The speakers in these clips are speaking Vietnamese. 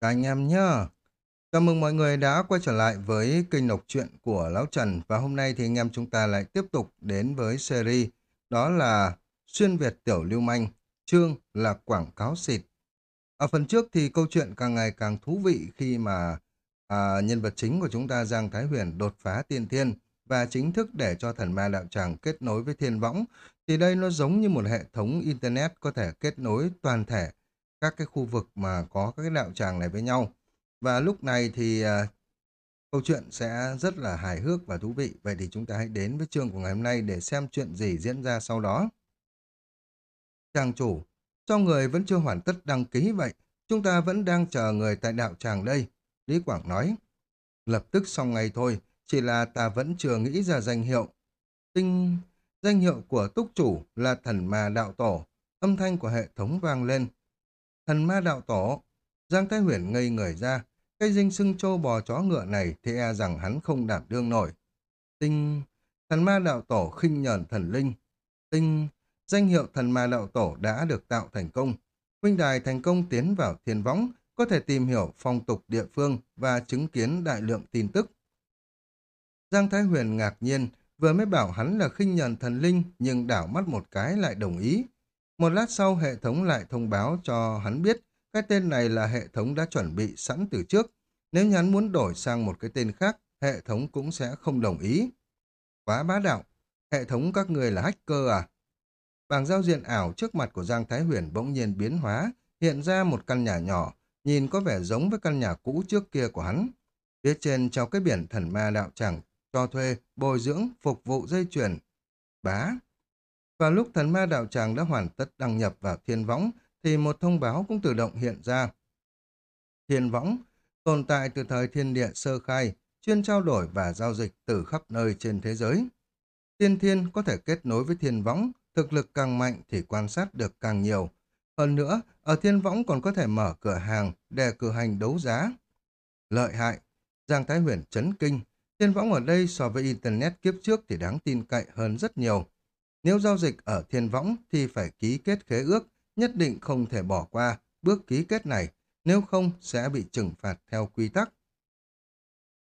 Các anh em nhá. Chào mừng mọi người đã quay trở lại với kênh đọc truyện của Lão Trần và hôm nay thì anh em chúng ta lại tiếp tục đến với series đó là Xuyên Việt Tiểu Lưu Manh, chương là Quảng cáo xịt. Ở phần trước thì câu chuyện càng ngày càng thú vị khi mà à, nhân vật chính của chúng ta Giang Thái Huyền đột phá tiên thiên và chính thức để cho thần ma đạo tràng kết nối với thiên võng thì đây nó giống như một hệ thống internet có thể kết nối toàn thể các cái khu vực mà có các cái đạo tràng này với nhau. Và lúc này thì à, câu chuyện sẽ rất là hài hước và thú vị. Vậy thì chúng ta hãy đến với chương của ngày hôm nay để xem chuyện gì diễn ra sau đó. tràng chủ, cho người vẫn chưa hoàn tất đăng ký vậy, chúng ta vẫn đang chờ người tại đạo tràng đây. Lý Quảng nói, lập tức xong ngày thôi, chỉ là ta vẫn chưa nghĩ ra danh hiệu. Tinh... Danh hiệu của túc chủ là thần mà đạo tổ. Âm thanh của hệ thống vang lên. Thần ma đạo tổ. Giang Thái Huyền ngây người ra. Cái dinh sưng trâu bò chó ngựa này thì e rằng hắn không đảm đương nổi. Tinh... Thần ma đạo tổ khinh nhờn thần linh. Tinh... Danh hiệu thần ma đạo tổ đã được tạo thành công. Huynh đài thành công tiến vào thiên võng, có thể tìm hiểu phong tục địa phương và chứng kiến đại lượng tin tức. Giang Thái Huyền ngạc nhiên, vừa mới bảo hắn là khinh nhờn thần linh nhưng đảo mắt một cái lại đồng ý. Một lát sau hệ thống lại thông báo cho hắn biết cái tên này là hệ thống đã chuẩn bị sẵn từ trước. Nếu như hắn muốn đổi sang một cái tên khác, hệ thống cũng sẽ không đồng ý. Quá bá đạo, hệ thống các người là hacker à? Bảng giao diện ảo trước mặt của Giang Thái Huyền bỗng nhiên biến hóa, hiện ra một căn nhà nhỏ, nhìn có vẻ giống với căn nhà cũ trước kia của hắn. Phía trên treo cái biển thần ma đạo tràng cho thuê, bồi dưỡng, phục vụ dây chuyền. Bá và lúc thần ma đạo tràng đã hoàn tất đăng nhập vào thiên võng, thì một thông báo cũng tự động hiện ra. Thiên võng tồn tại từ thời thiên địa sơ khai, chuyên trao đổi và giao dịch từ khắp nơi trên thế giới. Tiên thiên có thể kết nối với thiên võng, thực lực càng mạnh thì quan sát được càng nhiều. Hơn nữa, ở thiên võng còn có thể mở cửa hàng để cử hành đấu giá. Lợi hại, Giang Thái Huyền chấn kinh, thiên võng ở đây so với Internet kiếp trước thì đáng tin cậy hơn rất nhiều. Nếu giao dịch ở thiên võng thì phải ký kết khế ước, nhất định không thể bỏ qua bước ký kết này, nếu không sẽ bị trừng phạt theo quy tắc.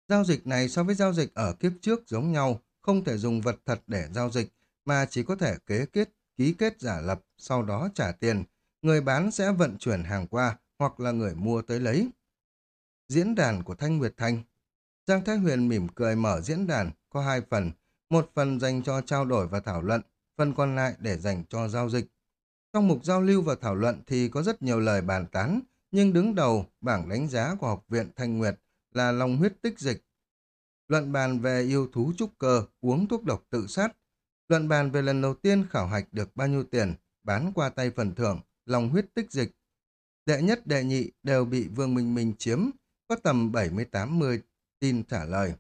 Giao dịch này so với giao dịch ở kiếp trước giống nhau, không thể dùng vật thật để giao dịch, mà chỉ có thể kế kết, ký kết giả lập, sau đó trả tiền. Người bán sẽ vận chuyển hàng qua, hoặc là người mua tới lấy. Diễn đàn của Thanh Nguyệt Thanh Giang Thái Huyền mỉm cười mở diễn đàn, có hai phần, một phần dành cho trao đổi và thảo luận, phần còn lại để dành cho giao dịch. Trong mục giao lưu và thảo luận thì có rất nhiều lời bàn tán, nhưng đứng đầu bảng đánh giá của Học viện Thanh Nguyệt là lòng huyết tích dịch. Luận bàn về yêu thú trúc cơ, uống thuốc độc tự sát. Luận bàn về lần đầu tiên khảo hạch được bao nhiêu tiền, bán qua tay phần thưởng, lòng huyết tích dịch. Đệ nhất đệ nhị đều bị Vương Minh Minh chiếm, có tầm 70-80 tin trả lời.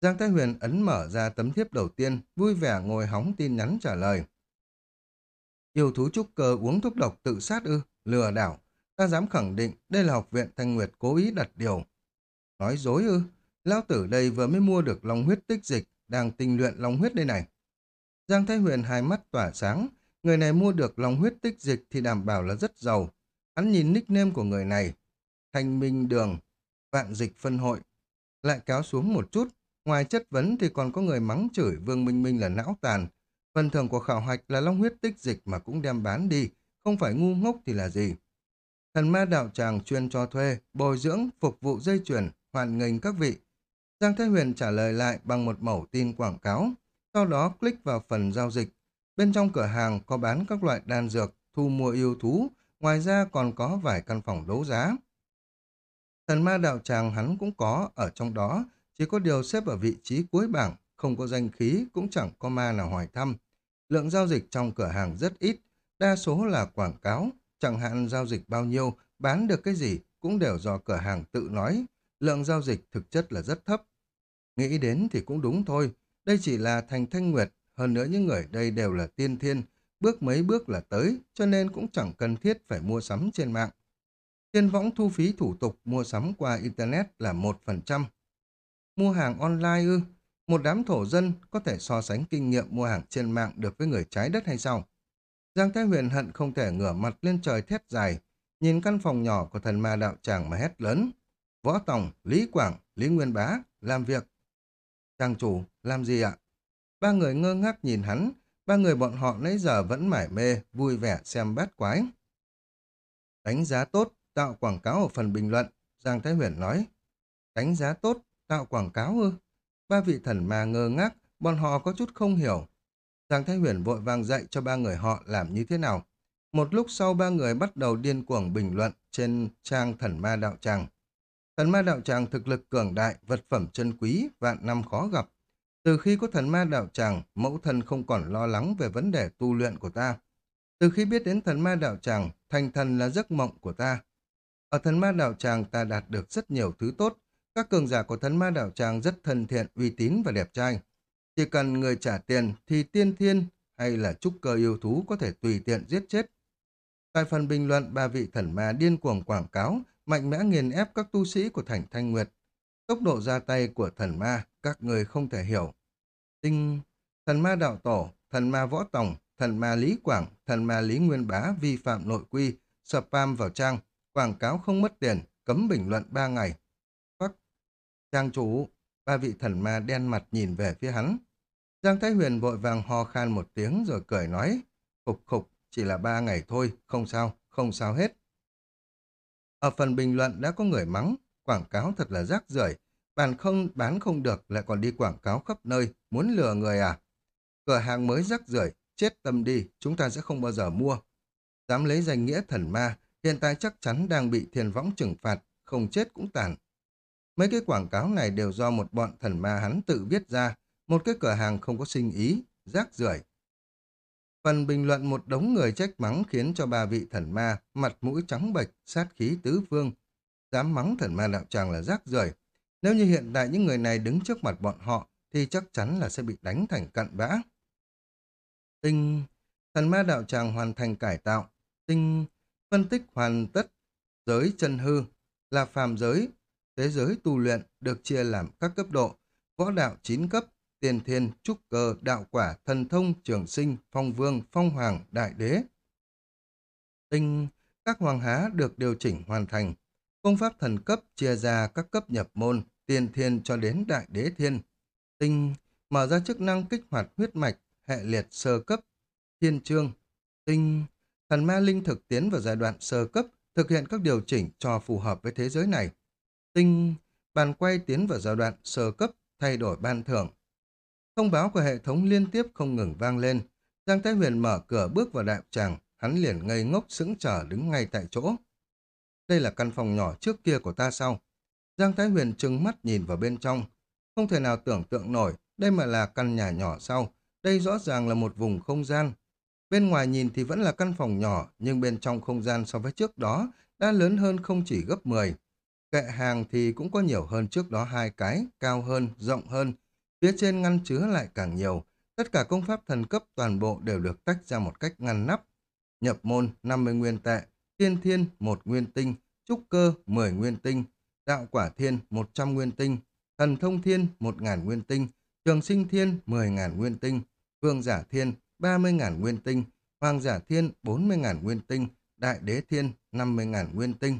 Giang Thái Huyền ấn mở ra tấm thiếp đầu tiên, vui vẻ ngồi hóng tin nhắn trả lời. Yêu thú trúc cơ uống thuốc độc tự sát ư, lừa đảo. Ta dám khẳng định đây là học viện Thanh Nguyệt cố ý đặt điều. Nói dối ư, lão tử đây vừa mới mua được long huyết tích dịch, đang tinh luyện long huyết đây này. Giang Thái Huyền hai mắt tỏa sáng, người này mua được long huyết tích dịch thì đảm bảo là rất giàu. Hắn nhìn nickname của người này, Thanh Minh Đường, Vạn Dịch Phân Hội, lại kéo xuống một chút, Ngoài chất vấn thì còn có người mắng chửi Vương Minh Minh là não tàn. Phần thưởng của khảo hạch là long huyết tích dịch mà cũng đem bán đi, không phải ngu ngốc thì là gì. Thần ma đạo tràng chuyên cho thuê, bồi dưỡng, phục vụ dây chuyển hoàn nghênh các vị. Giang Thái Huyền trả lời lại bằng một mẫu tin quảng cáo, sau đó click vào phần giao dịch. Bên trong cửa hàng có bán các loại đan dược, thu mua yêu thú, ngoài ra còn có vài căn phòng đấu giá. Thần ma đạo tràng hắn cũng có ở trong đó, chỉ có điều xếp ở vị trí cuối bảng, không có danh khí, cũng chẳng có ma nào hỏi thăm. Lượng giao dịch trong cửa hàng rất ít, đa số là quảng cáo, chẳng hạn giao dịch bao nhiêu, bán được cái gì cũng đều do cửa hàng tự nói. Lượng giao dịch thực chất là rất thấp. Nghĩ đến thì cũng đúng thôi, đây chỉ là thành thanh nguyệt, hơn nữa những người đây đều là tiên thiên, bước mấy bước là tới, cho nên cũng chẳng cần thiết phải mua sắm trên mạng. trên võng thu phí thủ tục mua sắm qua Internet là 1%. Mua hàng online ư? Một đám thổ dân có thể so sánh kinh nghiệm mua hàng trên mạng được với người trái đất hay sao? Giang Thái Huyền hận không thể ngửa mặt lên trời thét dài. nhìn căn phòng nhỏ của thần ma đạo tràng mà hét lớn. Võ Tòng, Lý Quảng, Lý Nguyên Bá, làm việc. Trang chủ, làm gì ạ? Ba người ngơ ngác nhìn hắn, ba người bọn họ nãy giờ vẫn mải mê, vui vẻ xem bát quái. Đánh giá tốt, tạo quảng cáo ở phần bình luận, Giang Thái Huyền nói. Đánh giá tốt, tạo quảng cáo ư? Ba vị thần ma ngơ ngác, bọn họ có chút không hiểu. Giang Thái Huyền vội vàng dạy cho ba người họ làm như thế nào. Một lúc sau ba người bắt đầu điên cuồng bình luận trên trang thần ma đạo tràng. Thần ma đạo tràng thực lực cường đại, vật phẩm chân quý, vạn năm khó gặp. Từ khi có thần ma đạo tràng, mẫu thân không còn lo lắng về vấn đề tu luyện của ta. Từ khi biết đến thần ma đạo tràng, thành thần là giấc mộng của ta. Ở thần ma đạo tràng ta đạt được rất nhiều thứ tốt. Các cường giả của thần ma đạo tràng rất thân thiện, uy tín và đẹp trai. Chỉ cần người trả tiền thì tiên thiên hay là trúc cơ yêu thú có thể tùy tiện giết chết. Tại phần bình luận, ba vị thần ma điên cuồng quảng cáo, mạnh mẽ nghiền ép các tu sĩ của thành Thanh Nguyệt. Tốc độ ra tay của thần ma, các người không thể hiểu. Tinh, thần ma đạo tổ, thần ma võ tòng, thần ma Lý Quảng, thần ma Lý Nguyên Bá vi phạm nội quy, spam vào trang, quảng cáo không mất tiền, cấm bình luận ba ngày. Trang chủ, ba vị thần ma đen mặt nhìn về phía hắn. Giang Thái Huyền vội vàng ho khan một tiếng rồi cười nói, khục khục, chỉ là ba ngày thôi, không sao, không sao hết. Ở phần bình luận đã có người mắng, quảng cáo thật là rác rưởi, bàn không bán không được lại còn đi quảng cáo khắp nơi, muốn lừa người à? Cửa hàng mới rác rưởi, chết tâm đi, chúng ta sẽ không bao giờ mua. Dám lấy danh nghĩa thần ma, hiện tại chắc chắn đang bị thiên võng trừng phạt, không chết cũng tàn. Mấy cái quảng cáo này đều do một bọn thần ma hắn tự viết ra, một cái cửa hàng không có sinh ý, rác rưởi. Phần bình luận một đống người trách mắng khiến cho ba vị thần ma mặt mũi trắng bệch, sát khí tứ phương. Dám mắng thần ma đạo tràng là rác rưởi. Nếu như hiện tại những người này đứng trước mặt bọn họ thì chắc chắn là sẽ bị đánh thành cặn bã. Tinh, thần ma đạo tràng hoàn thành cải tạo. Tinh, phân tích hoàn tất. Giới chân hư là phàm giới. Thế giới tu luyện được chia làm các cấp độ. Võ đạo 9 cấp, tiền thiên, trúc cơ, đạo quả, thần thông, trường sinh, phong vương, phong hoàng, đại đế. Tinh, các hoàng há được điều chỉnh hoàn thành. Công pháp thần cấp chia ra các cấp nhập môn, tiền thiên cho đến đại đế thiên. Tinh, mở ra chức năng kích hoạt huyết mạch, hệ liệt sơ cấp, thiên trương. Tinh, thần ma linh thực tiến vào giai đoạn sơ cấp, thực hiện các điều chỉnh cho phù hợp với thế giới này. Tinh, bàn quay tiến vào giai đoạn sơ cấp, thay đổi ban thưởng. Thông báo của hệ thống liên tiếp không ngừng vang lên. Giang Thái Huyền mở cửa bước vào đại tràng, hắn liền ngây ngốc sững chờ đứng ngay tại chỗ. Đây là căn phòng nhỏ trước kia của ta sao? Giang Thái Huyền trừng mắt nhìn vào bên trong. Không thể nào tưởng tượng nổi, đây mà là căn nhà nhỏ sau. Đây rõ ràng là một vùng không gian. Bên ngoài nhìn thì vẫn là căn phòng nhỏ, nhưng bên trong không gian so với trước đó đã lớn hơn không chỉ gấp 10. Kệ hàng thì cũng có nhiều hơn trước đó hai cái, cao hơn, rộng hơn, Phía trên ngăn chứa lại càng nhiều, tất cả công pháp thần cấp toàn bộ đều được tách ra một cách ngăn nắp. Nhập môn 50 nguyên tệ, tiên thiên 1 nguyên tinh, trúc cơ 10 nguyên tinh, đạo quả thiên 100 nguyên tinh, thần thông thiên 1.000 nguyên tinh, trường sinh thiên 10.000 nguyên tinh, vương giả thiên 30.000 nguyên tinh, hoàng giả thiên 40.000 nguyên tinh, đại đế thiên 50.000 nguyên tinh.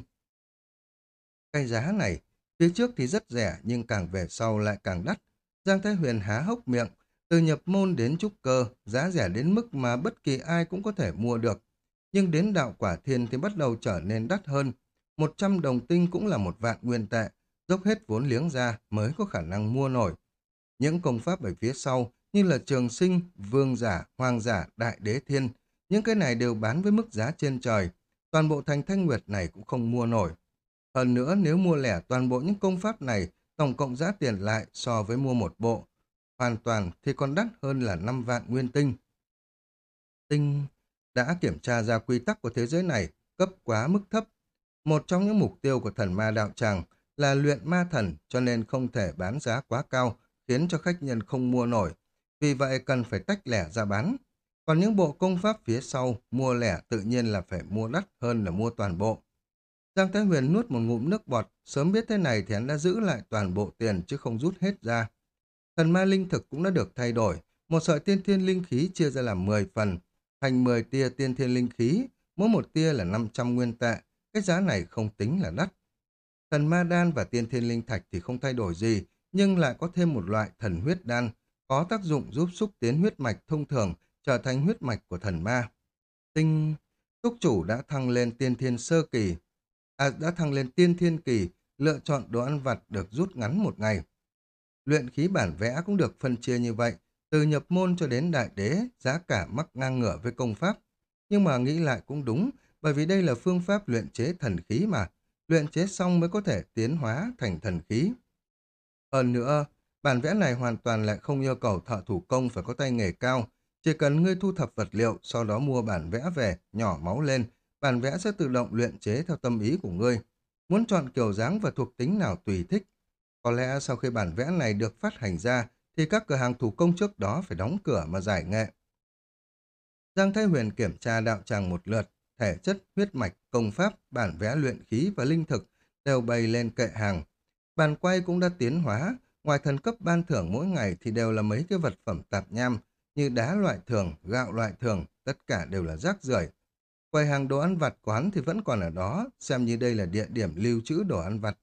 Cái giá này, phía trước thì rất rẻ nhưng càng về sau lại càng đắt, Giang Thái Huyền há hốc miệng, từ nhập môn đến trúc cơ, giá rẻ đến mức mà bất kỳ ai cũng có thể mua được. Nhưng đến đạo quả thiên thì bắt đầu trở nên đắt hơn. 100 đồng tinh cũng là một vạn nguyên tệ, dốc hết vốn liếng ra mới có khả năng mua nổi. Những công pháp ở phía sau như là trường sinh, vương giả, hoàng giả, đại đế thiên, những cái này đều bán với mức giá trên trời. Toàn bộ thành thanh nguyệt này cũng không mua nổi. Hơn nữa nếu mua lẻ toàn bộ những công pháp này tổng cộng giá tiền lại so với mua một bộ, hoàn toàn thì còn đắt hơn là 5 vạn nguyên tinh. Tinh đã kiểm tra ra quy tắc của thế giới này cấp quá mức thấp. Một trong những mục tiêu của thần ma đạo tràng là luyện ma thần cho nên không thể bán giá quá cao khiến cho khách nhân không mua nổi. Vì vậy cần phải tách lẻ ra bán. Còn những bộ công pháp phía sau mua lẻ tự nhiên là phải mua đắt hơn là mua toàn bộ. Giang Thái Huyền nuốt một ngụm nước bọt, sớm biết thế này thì hắn đã giữ lại toàn bộ tiền chứ không rút hết ra. Thần ma linh thực cũng đã được thay đổi, một sợi tiên thiên linh khí chia ra làm 10 phần, thành 10 tia tiên thiên linh khí, mỗi một tia là 500 nguyên tệ, cái giá này không tính là đắt. Thần ma đan và tiên thiên linh thạch thì không thay đổi gì, nhưng lại có thêm một loại thần huyết đan, có tác dụng giúp xúc tiến huyết mạch thông thường trở thành huyết mạch của thần ma. Tinh Túc chủ đã thăng lên tiên thiên sơ kỳ, à, đã thăng lên tiên thiên kỳ, lựa chọn đồ ăn vặt được rút ngắn một ngày. Luyện khí bản vẽ cũng được phân chia như vậy, từ nhập môn cho đến đại đế, giá cả mắc ngang ngửa với công pháp. Nhưng mà nghĩ lại cũng đúng, bởi vì đây là phương pháp luyện chế thần khí mà, luyện chế xong mới có thể tiến hóa thành thần khí. Hơn nữa, bản vẽ này hoàn toàn lại không yêu cầu thợ thủ công phải có tay nghề cao, chỉ cần ngươi thu thập vật liệu, sau đó mua bản vẽ về, nhỏ máu lên, bản vẽ sẽ tự động luyện chế theo tâm ý của ngươi. Muốn chọn kiểu dáng và thuộc tính nào tùy thích. Có lẽ sau khi bản vẽ này được phát hành ra, thì các cửa hàng thủ công trước đó phải đóng cửa mà giải nghệ. Giang Thái Huyền kiểm tra đạo tràng một lượt, thể chất, huyết mạch, công pháp, bản vẽ luyện khí và linh thực đều bày lên kệ hàng. Bàn quay cũng đã tiến hóa, ngoài thần cấp ban thưởng mỗi ngày thì đều là mấy cái vật phẩm tạp nham, như đá loại thường, gạo loại thường, tất cả đều là rác rưởi. Quầy hàng đồ ăn vặt quán thì vẫn còn ở đó, xem như đây là địa điểm lưu trữ đồ ăn vặt.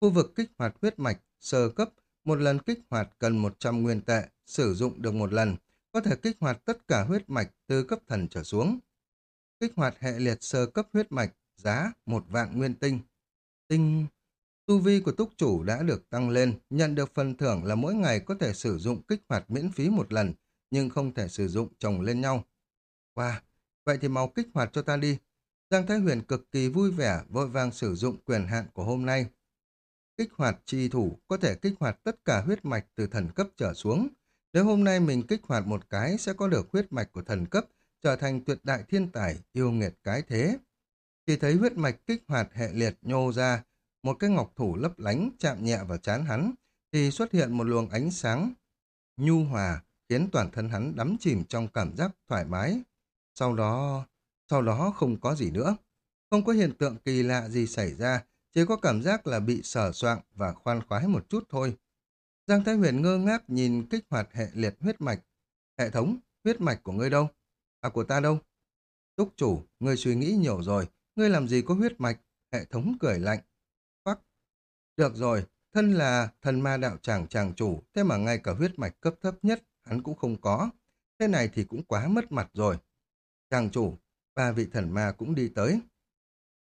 Khu vực kích hoạt huyết mạch, sơ cấp, một lần kích hoạt cần 100 nguyên tệ, sử dụng được một lần, có thể kích hoạt tất cả huyết mạch từ cấp thần trở xuống. Kích hoạt hệ liệt sơ cấp huyết mạch, giá một vạn nguyên tinh. Tinh... Tu vi của túc chủ đã được tăng lên, nhận được phần thưởng là mỗi ngày có thể sử dụng kích hoạt miễn phí một lần, nhưng không thể sử dụng chồng lên nhau. Wow, vậy thì mau kích hoạt cho ta đi. Giang Thái Huyền cực kỳ vui vẻ, vội vàng sử dụng quyền hạn của hôm nay. Kích hoạt chi thủ có thể kích hoạt tất cả huyết mạch từ thần cấp trở xuống. Nếu hôm nay mình kích hoạt một cái sẽ có được huyết mạch của thần cấp, trở thành tuyệt đại thiên tài, yêu nghiệt cái thế. Chỉ thấy huyết mạch kích hoạt hệ liệt nhô ra, một cái ngọc thủ lấp lánh chạm nhẹ vào chán hắn, thì xuất hiện một luồng ánh sáng nhu hòa, khiến toàn thân hắn đắm chìm trong cảm giác thoải mái. Sau đó, sau đó không có gì nữa. Không có hiện tượng kỳ lạ gì xảy ra, chỉ có cảm giác là bị sở soạng và khoan khoái một chút thôi. Giang Thái Huyền ngơ ngác nhìn kích hoạt hệ liệt huyết mạch. Hệ thống, huyết mạch của ngươi đâu? À của ta đâu? Túc chủ, ngươi suy nghĩ nhiều rồi, ngươi làm gì có huyết mạch? Hệ thống cười lạnh. Phắc. Được rồi, thân là thần ma đạo tràng tràng chủ, thế mà ngay cả huyết mạch cấp thấp nhất hắn cũng không có. Thế này thì cũng quá mất mặt rồi. Chàng chủ, ba vị thần ma cũng đi tới.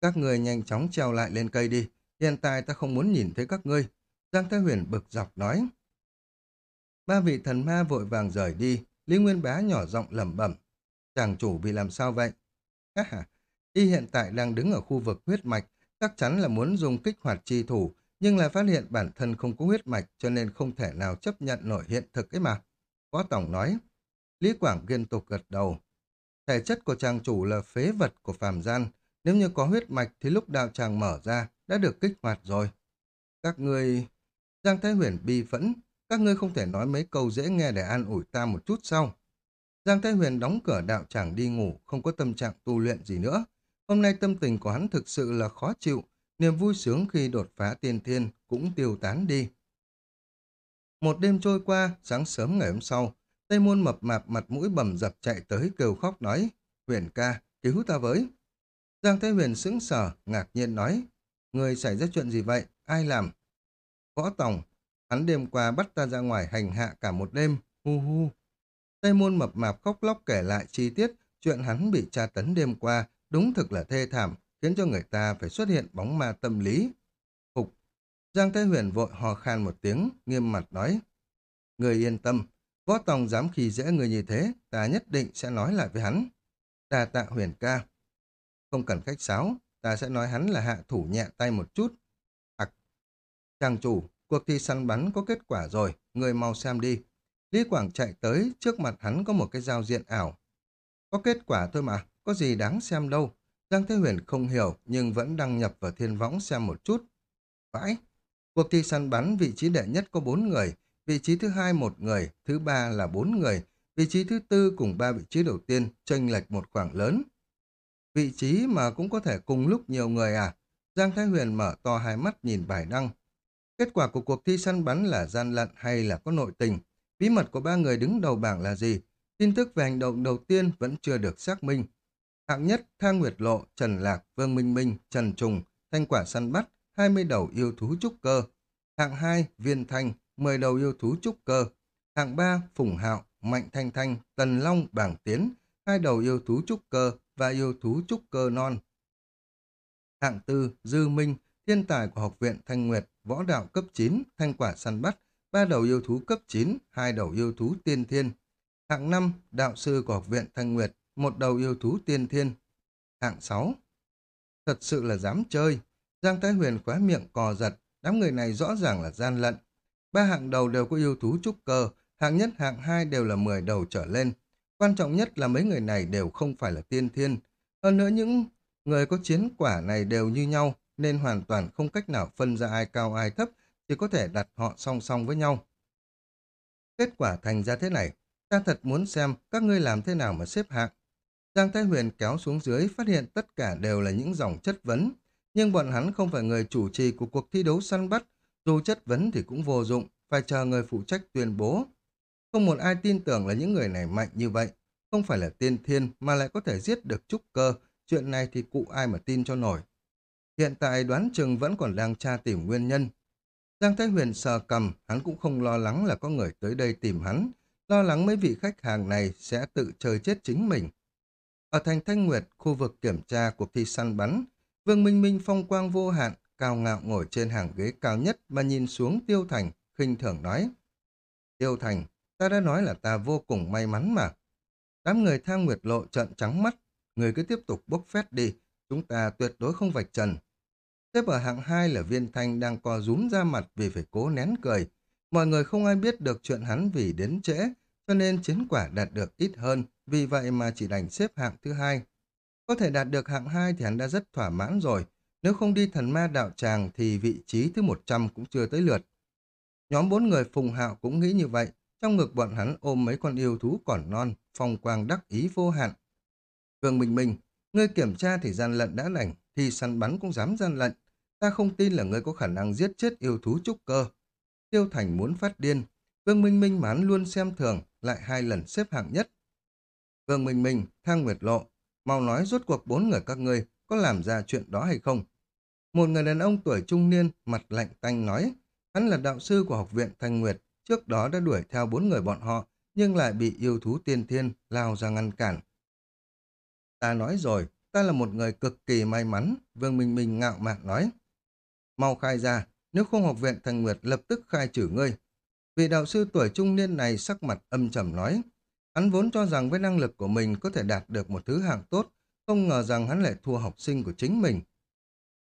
Các người nhanh chóng treo lại lên cây đi, hiện tại ta không muốn nhìn thấy các ngươi. Giang Thái Huyền bực dọc nói. Ba vị thần ma vội vàng rời đi, Lý Nguyên Bá nhỏ giọng lẩm bẩm. Chàng chủ bị làm sao vậy? Ha ha, y hiện tại đang đứng ở khu vực huyết mạch, chắc chắn là muốn dùng kích hoạt chi thủ, nhưng lại phát hiện bản thân không có huyết mạch cho nên không thể nào chấp nhận nổi hiện thực ấy mà. Phó Tổng nói. Lý Quảng liên tục gật đầu. Thể chất của chàng chủ là phế vật của phàm gian. Nếu như có huyết mạch thì lúc đạo tràng mở ra đã được kích hoạt rồi. Các ngươi... Giang Thái Huyền bi phẫn. Các ngươi không thể nói mấy câu dễ nghe để an ủi ta một chút sau. Giang Thái Huyền đóng cửa đạo tràng đi ngủ, không có tâm trạng tu luyện gì nữa. Hôm nay tâm tình của hắn thực sự là khó chịu, niềm vui sướng khi đột phá tiên thiên cũng tiêu tán đi. Một đêm trôi qua, sáng sớm ngày hôm sau, Tây Môn mập mạp mặt mũi bầm dập chạy tới kêu khóc nói, Huyền ca, cứu ta với. Giang Thái Huyền sững sờ, ngạc nhiên nói, người xảy ra chuyện gì vậy, ai làm? Võ Tòng, hắn đêm qua bắt ta ra ngoài hành hạ cả một đêm, hu hu. Tây Môn mập mạp khóc lóc kể lại chi tiết chuyện hắn bị tra tấn đêm qua, đúng thực là thê thảm, khiến cho người ta phải xuất hiện bóng ma tâm lý. Giang Thái Huyền vội hò khan một tiếng, nghiêm mặt nói. Người yên tâm, võ tòng dám khi dễ người như thế, ta nhất định sẽ nói lại với hắn. Ta tạ huyền ca. Không cần khách sáo, ta sẽ nói hắn là hạ thủ nhẹ tay một chút. Ặc. Chàng chủ, cuộc thi săn bắn có kết quả rồi, người mau xem đi. Lý Quảng chạy tới, trước mặt hắn có một cái giao diện ảo. Có kết quả thôi mà, có gì đáng xem đâu. Giang Thế Huyền không hiểu, nhưng vẫn đăng nhập vào thiên võng xem một chút. Vãi, Cuộc thi săn bắn vị trí đệ nhất có bốn người, vị trí thứ hai một người, thứ ba là bốn người, vị trí thứ tư cùng ba vị trí đầu tiên chênh lệch một khoảng lớn. Vị trí mà cũng có thể cùng lúc nhiều người à? Giang Thái Huyền mở to hai mắt nhìn bài đăng. Kết quả của cuộc thi săn bắn là gian lận hay là có nội tình? Bí mật của ba người đứng đầu bảng là gì? Tin tức về hành động đầu tiên vẫn chưa được xác minh. Hạng nhất Thang Nguyệt Lộ, Trần Lạc, Vương Minh Minh, Trần Trùng, Thanh Quả Săn Bắt, 20 đầu yêu thú trúc cơ. Hạng 2 Viên Thanh, 10 đầu yêu thú trúc cơ. Hạng 3 Phùng Hạo, Mạnh Thanh Thanh, Tần Long, Bảng Tiến, hai đầu yêu thú trúc cơ và yêu thú trúc cơ non. Hạng tư, Dư Minh, thiên tài của học viện Thanh Nguyệt, võ đạo cấp 9, thanh quả săn bắt, ba đầu yêu thú cấp 9, hai đầu yêu thú tiên thiên. Hạng 5, đạo sư của học viện Thanh Nguyệt, một đầu yêu thú tiên thiên. Hạng 6, thật sự là dám chơi. Giang Thái Huyền khóe miệng cò giật, đám người này rõ ràng là gian lận. Ba hạng đầu đều có yêu thú trúc cơ, hạng nhất hạng hai đều là 10 đầu trở lên. Quan trọng nhất là mấy người này đều không phải là tiên thiên. Hơn nữa những người có chiến quả này đều như nhau, nên hoàn toàn không cách nào phân ra ai cao ai thấp, chỉ có thể đặt họ song song với nhau. Kết quả thành ra thế này, ta thật muốn xem các ngươi làm thế nào mà xếp hạng. Giang Thái Huyền kéo xuống dưới phát hiện tất cả đều là những dòng chất vấn, nhưng bọn hắn không phải người chủ trì của cuộc thi đấu săn bắt, dù chất vấn thì cũng vô dụng, phải chờ người phụ trách tuyên bố. Không một ai tin tưởng là những người này mạnh như vậy, không phải là tiên thiên mà lại có thể giết được trúc cơ, chuyện này thì cụ ai mà tin cho nổi. Hiện tại đoán chừng vẫn còn đang tra tìm nguyên nhân. Giang Thái Huyền sờ cầm, hắn cũng không lo lắng là có người tới đây tìm hắn, lo lắng mấy vị khách hàng này sẽ tự chơi chết chính mình. Ở thành Thanh Nguyệt, khu vực kiểm tra cuộc thi săn bắn, Vương Minh Minh phong quang vô hạn, cao ngạo ngồi trên hàng ghế cao nhất mà nhìn xuống Tiêu Thành, khinh thường nói. Tiêu Thành, ta đã nói là ta vô cùng may mắn mà. Đám người thang nguyệt lộ trợn trắng mắt, người cứ tiếp tục bốc phét đi, chúng ta tuyệt đối không vạch trần. Xếp ở hạng hai là viên thanh đang co rúm ra mặt vì phải cố nén cười. Mọi người không ai biết được chuyện hắn vì đến trễ, cho nên chiến quả đạt được ít hơn, vì vậy mà chỉ đành xếp hạng thứ hai. Có thể đạt được hạng hai thì hắn đã rất thỏa mãn rồi, nếu không đi thần ma đạo tràng thì vị trí thứ 100 cũng chưa tới lượt. Nhóm bốn người phùng hạo cũng nghĩ như vậy, trong ngực bọn hắn ôm mấy con yêu thú còn non, phong quang đắc ý vô hạn. Vương Minh Minh, ngươi kiểm tra thì gian lận đã lành, thì săn bắn cũng dám gian lận. Ta không tin là ngươi có khả năng giết chết yêu thú trúc cơ. Tiêu Thành muốn phát điên. Vương Minh Minh mán luôn xem thường, lại hai lần xếp hạng nhất. Vương Minh Minh, Thang Nguyệt Lộ, mau nói rốt cuộc bốn người các ngươi có làm ra chuyện đó hay không? Một người đàn ông tuổi trung niên, mặt lạnh tanh nói, hắn là đạo sư của học viện Thanh Nguyệt, trước đó đã đuổi theo bốn người bọn họ, nhưng lại bị yêu thú tiên thiên lao ra ngăn cản. Ta nói rồi, ta là một người cực kỳ may mắn, Vương Minh Minh ngạo mạn nói. Mau khai ra, nếu không học viện Thanh Nguyệt lập tức khai trừ ngươi. Vị đạo sư tuổi trung niên này sắc mặt âm trầm nói. Hắn vốn cho rằng với năng lực của mình có thể đạt được một thứ hạng tốt, không ngờ rằng hắn lại thua học sinh của chính mình.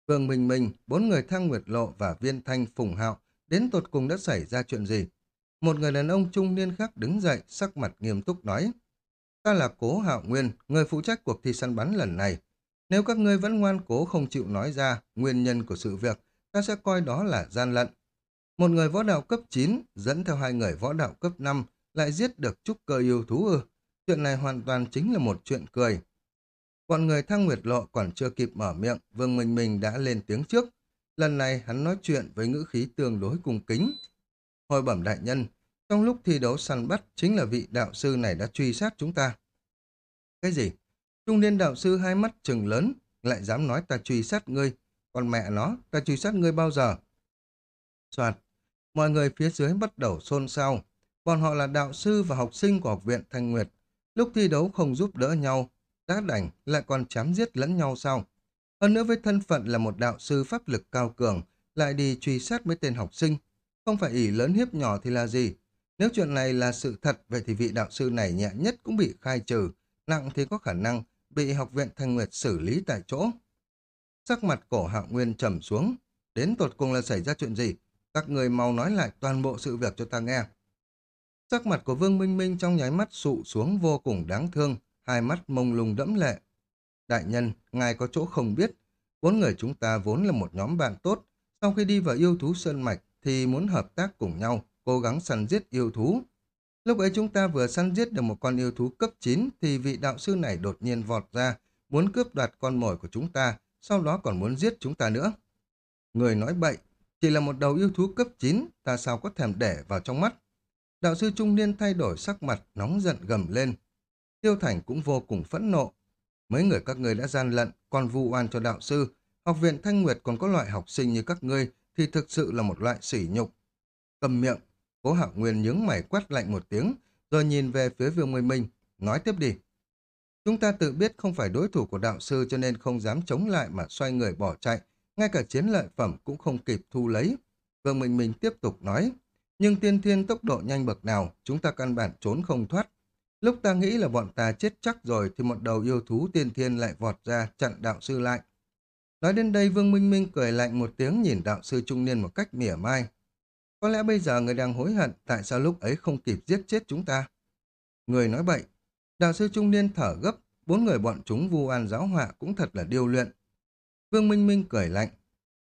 Vương Minh Minh, bốn người Thang Nguyệt Lộ và Viên Thanh Phùng Hạo đến tột cùng đã xảy ra chuyện gì? Một người đàn ông trung niên khác đứng dậy, sắc mặt nghiêm túc nói. Ta là Cố Hạo Nguyên, người phụ trách cuộc thi săn bắn lần này. Nếu các ngươi vẫn ngoan cố không chịu nói ra nguyên nhân của sự việc, ta sẽ coi đó là gian lận. Một người võ đạo cấp 9 dẫn theo hai người võ đạo cấp 5 lại giết được trúc cơ yêu thú ư. Chuyện này hoàn toàn chính là một chuyện cười. Bọn người thăng nguyệt lộ còn chưa kịp mở miệng, Vương Minh Minh đã lên tiếng trước. Lần này hắn nói chuyện với ngữ khí tương đối cung kính. Hồi bẩm đại nhân, trong lúc thi đấu săn bắt chính là vị đạo sư này đã truy sát chúng ta. Cái gì? Trung niên đạo sư hai mắt trừng lớn, lại dám nói ta truy sát ngươi. Còn mẹ nó, ta truy sát ngươi bao giờ? Soạt, mọi người phía dưới bắt đầu xôn xao. Bọn họ là đạo sư và học sinh của học viện Thanh Nguyệt. Lúc thi đấu không giúp đỡ nhau, đã đành lại còn chám giết lẫn nhau sao? Hơn nữa với thân phận là một đạo sư pháp lực cao cường, lại đi truy sát mấy tên học sinh. Không phải ỷ lớn hiếp nhỏ thì là gì? Nếu chuyện này là sự thật, vậy thì vị đạo sư này nhẹ nhất cũng bị khai trừ, nặng thì có khả năng bị học viện Thanh Nguyệt xử lý tại chỗ. Sắc mặt cổ hạo nguyên trầm xuống, đến tột cùng là xảy ra chuyện gì? Các người mau nói lại toàn bộ sự việc cho ta nghe. Sắc mặt của Vương Minh Minh trong nháy mắt sụ xuống vô cùng đáng thương, hai mắt mông lung đẫm lệ. Đại nhân, ngài có chỗ không biết, bốn người chúng ta vốn là một nhóm bạn tốt, sau khi đi vào yêu thú sơn mạch thì muốn hợp tác cùng nhau, cố gắng săn giết yêu thú. Lúc ấy chúng ta vừa săn giết được một con yêu thú cấp 9 thì vị đạo sư này đột nhiên vọt ra, muốn cướp đoạt con mồi của chúng ta, sau đó còn muốn giết chúng ta nữa. Người nói bậy, chỉ là một đầu yêu thú cấp 9, ta sao có thèm để vào trong mắt. Đạo sư trung niên thay đổi sắc mặt, nóng giận gầm lên. Tiêu Thành cũng vô cùng phẫn nộ. Mấy người các ngươi đã gian lận, còn vu oan cho đạo sư. Học viện Thanh Nguyệt còn có loại học sinh như các ngươi thì thực sự là một loại sỉ nhục. Cầm miệng, cố hạo nguyên nhướng mày quát lạnh một tiếng, rồi nhìn về phía vương minh minh, nói tiếp đi. Chúng ta tự biết không phải đối thủ của đạo sư cho nên không dám chống lại mà xoay người bỏ chạy, ngay cả chiến lợi phẩm cũng không kịp thu lấy. Vương Minh Minh tiếp tục nói, nhưng tiên thiên tốc độ nhanh bậc nào, chúng ta căn bản trốn không thoát. Lúc ta nghĩ là bọn ta chết chắc rồi thì một đầu yêu thú tiên thiên lại vọt ra chặn đạo sư lại. Nói đến đây Vương Minh Minh cười lạnh một tiếng nhìn đạo sư trung niên một cách mỉa mai. Có lẽ bây giờ người đang hối hận tại sao lúc ấy không kịp giết chết chúng ta. Người nói bậy, đạo sư trung niên thở gấp, bốn người bọn chúng vu an giáo họa cũng thật là điêu luyện. Vương Minh Minh cười lạnh,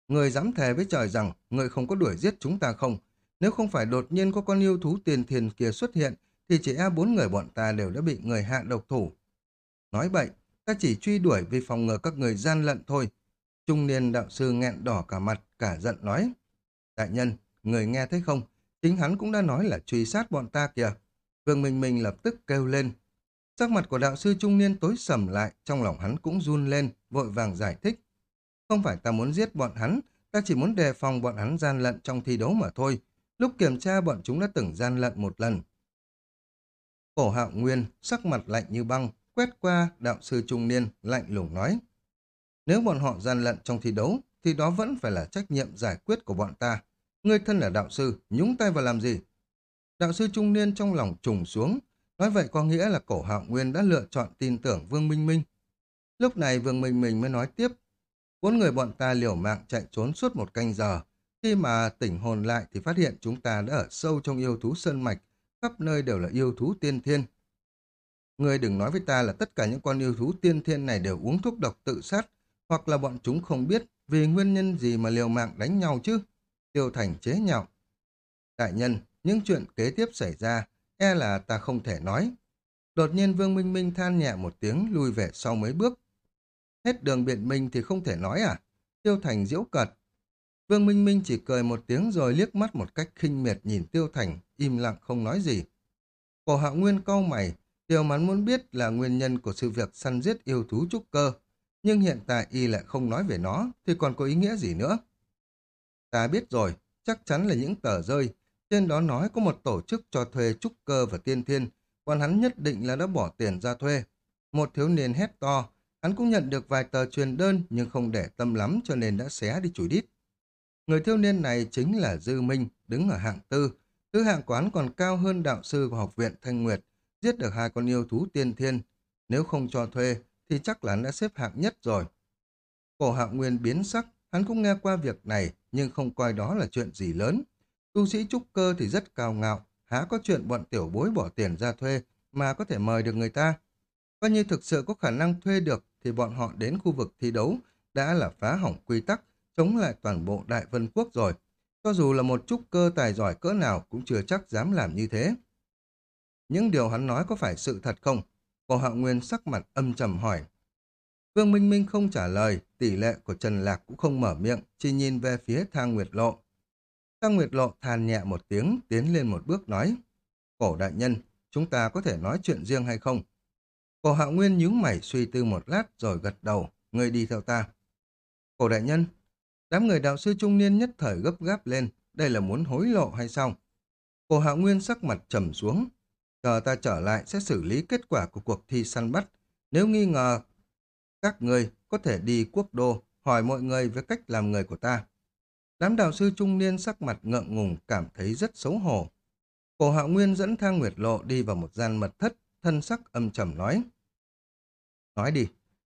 người dám thề với trời rằng người không có đuổi giết chúng ta không. Nếu không phải đột nhiên có con yêu thú tiền thiền kia xuất hiện, thì chỉ e bốn người bọn ta đều đã bị người hạ độc thủ. Nói bậy, ta chỉ truy đuổi vì phòng ngừa các người gian lận thôi. Trung niên đạo sư nghẹn đỏ cả mặt, cả giận nói. Đại nhân, người nghe thấy không? Chính hắn cũng đã nói là truy sát bọn ta kìa. Vương Minh Minh lập tức kêu lên. Sắc mặt của đạo sư trung niên tối sầm lại, trong lòng hắn cũng run lên, vội vàng giải thích. Không phải ta muốn giết bọn hắn, ta chỉ muốn đề phòng bọn hắn gian lận trong thi đấu mà thôi. Lúc kiểm tra bọn chúng đã từng gian lận một lần. Cổ hạo nguyên, sắc mặt lạnh như băng, quét qua đạo sư trung niên, lạnh lùng nói. Nếu bọn họ gian lận trong thi đấu, thì đó vẫn phải là trách nhiệm giải quyết của bọn ta. Ngươi thân là đạo sư, nhúng tay vào làm gì? Đạo sư trung niên trong lòng trùng xuống. Nói vậy có nghĩa là cổ hạo nguyên đã lựa chọn tin tưởng Vương Minh Minh. Lúc này Vương Minh Minh mới nói tiếp. Bốn người bọn ta liều mạng chạy trốn suốt một canh giờ. Khi mà tỉnh hồn lại thì phát hiện chúng ta đã ở sâu trong yêu thú sơn mạch. Khắp nơi đều là yêu thú tiên thiên. Ngươi đừng nói với ta là tất cả những con yêu thú tiên thiên này đều uống thuốc độc tự sát hoặc là bọn chúng không biết vì nguyên nhân gì mà liều mạng đánh nhau chứ. Tiêu Thành chế nhạo. Đại nhân, những chuyện kế tiếp xảy ra, e là ta không thể nói. Đột nhiên Vương Minh Minh than nhẹ một tiếng lui về sau mấy bước. Hết đường biện minh thì không thể nói à? Tiêu Thành diễu cật. Vương Minh Minh chỉ cười một tiếng rồi liếc mắt một cách khinh miệt nhìn Tiêu Thành, im lặng không nói gì. Cổ hạ nguyên cau mày, điều mà muốn biết là nguyên nhân của sự việc săn giết yêu thú trúc cơ nhưng hiện tại y lại không nói về nó, thì còn có ý nghĩa gì nữa? Ta biết rồi, chắc chắn là những tờ rơi, trên đó nói có một tổ chức cho thuê trúc cơ và tiên thiên, còn hắn nhất định là đã bỏ tiền ra thuê. Một thiếu niên hét to, hắn cũng nhận được vài tờ truyền đơn nhưng không để tâm lắm cho nên đã xé đi chùi đít. Người thiếu niên này chính là Dư Minh, đứng ở hạng tư. Thứ hạng quán còn cao hơn đạo sư của học viện Thanh Nguyệt, giết được hai con yêu thú tiên thiên. Nếu không cho thuê, thì chắc là đã xếp hạng nhất rồi. Cổ hạo nguyên biến sắc, hắn cũng nghe qua việc này, nhưng không coi đó là chuyện gì lớn. Tu sĩ trúc cơ thì rất cao ngạo, há có chuyện bọn tiểu bối bỏ tiền ra thuê mà có thể mời được người ta. Coi như thực sự có khả năng thuê được thì bọn họ đến khu vực thi đấu đã là phá hỏng quy tắc, chống lại toàn bộ Đại Vân Quốc rồi. Cho dù là một trúc cơ tài giỏi cỡ nào cũng chưa chắc dám làm như thế. Những điều hắn nói có phải sự thật không? Cổ hạo nguyên sắc mặt âm trầm hỏi. Vương Minh Minh không trả lời, tỷ lệ của Trần Lạc cũng không mở miệng, chỉ nhìn về phía thang Nguyệt Lộ. Thang Nguyệt Lộ than nhẹ một tiếng, tiến lên một bước nói. Cổ đại nhân, chúng ta có thể nói chuyện riêng hay không? Cổ hạo nguyên nhướng mày suy tư một lát rồi gật đầu, người đi theo ta. Cổ đại nhân, đám người đạo sư trung niên nhất thời gấp gáp lên, đây là muốn hối lộ hay sao? Cổ hạo nguyên sắc mặt trầm xuống, chờ ta trở lại sẽ xử lý kết quả của cuộc thi săn bắt. Nếu nghi ngờ, các người có thể đi quốc đô, hỏi mọi người về cách làm người của ta. Đám đạo sư trung niên sắc mặt ngượng ngùng cảm thấy rất xấu hổ. Cổ hạo nguyên dẫn thang nguyệt lộ đi vào một gian mật thất, thân sắc âm trầm nói. Nói đi,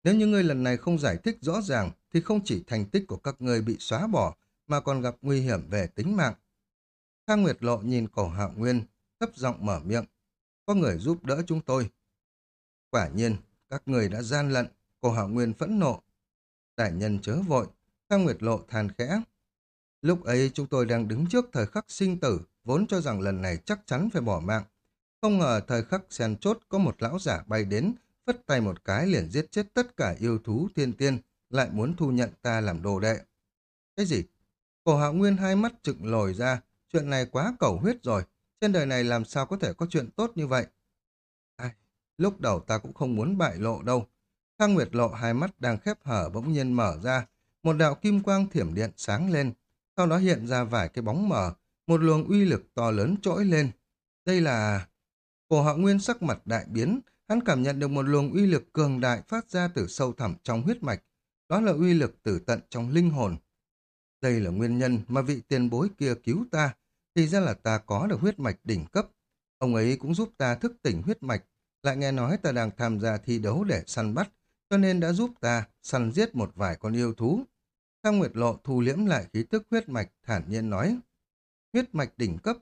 nếu như ngươi lần này không giải thích rõ ràng, thì không chỉ thành tích của các ngươi bị xóa bỏ, mà còn gặp nguy hiểm về tính mạng. Thang Nguyệt Lộ nhìn cổ hạo nguyên, thấp giọng mở miệng có người giúp đỡ chúng tôi. Quả nhiên, các người đã gian lận, Cổ Hạo Nguyên phẫn nộ. Đại nhân chớ vội, Thang Nguyệt Lộ than khẽ. Lúc ấy chúng tôi đang đứng trước thời khắc sinh tử, vốn cho rằng lần này chắc chắn phải bỏ mạng. Không ngờ thời khắc sen chốt có một lão giả bay đến, phất tay một cái liền giết chết tất cả yêu thú thiên tiên, lại muốn thu nhận ta làm đồ đệ. Cái gì? Cổ hạo nguyên hai mắt trựng lồi ra, chuyện này quá cầu huyết rồi, trên đời này làm sao có thể có chuyện tốt như vậy? Ai, lúc đầu ta cũng không muốn bại lộ đâu. Thang Nguyệt Lộ hai mắt đang khép hở bỗng nhiên mở ra, một đạo kim quang thiểm điện sáng lên, sau đó hiện ra vài cái bóng mờ, một luồng uy lực to lớn trỗi lên. Đây là... Cổ hạo nguyên sắc mặt đại biến, hắn cảm nhận được một luồng uy lực cường đại phát ra từ sâu thẳm trong huyết mạch. Đó là uy lực tử tận trong linh hồn. Đây là nguyên nhân mà vị tiền bối kia cứu ta, thì ra là ta có được huyết mạch đỉnh cấp. Ông ấy cũng giúp ta thức tỉnh huyết mạch, lại nghe nói ta đang tham gia thi đấu để săn bắt, cho nên đã giúp ta săn giết một vài con yêu thú. Thang Nguyệt Lộ thu liễm lại khí tức huyết mạch, thản nhiên nói. Huyết mạch đỉnh cấp.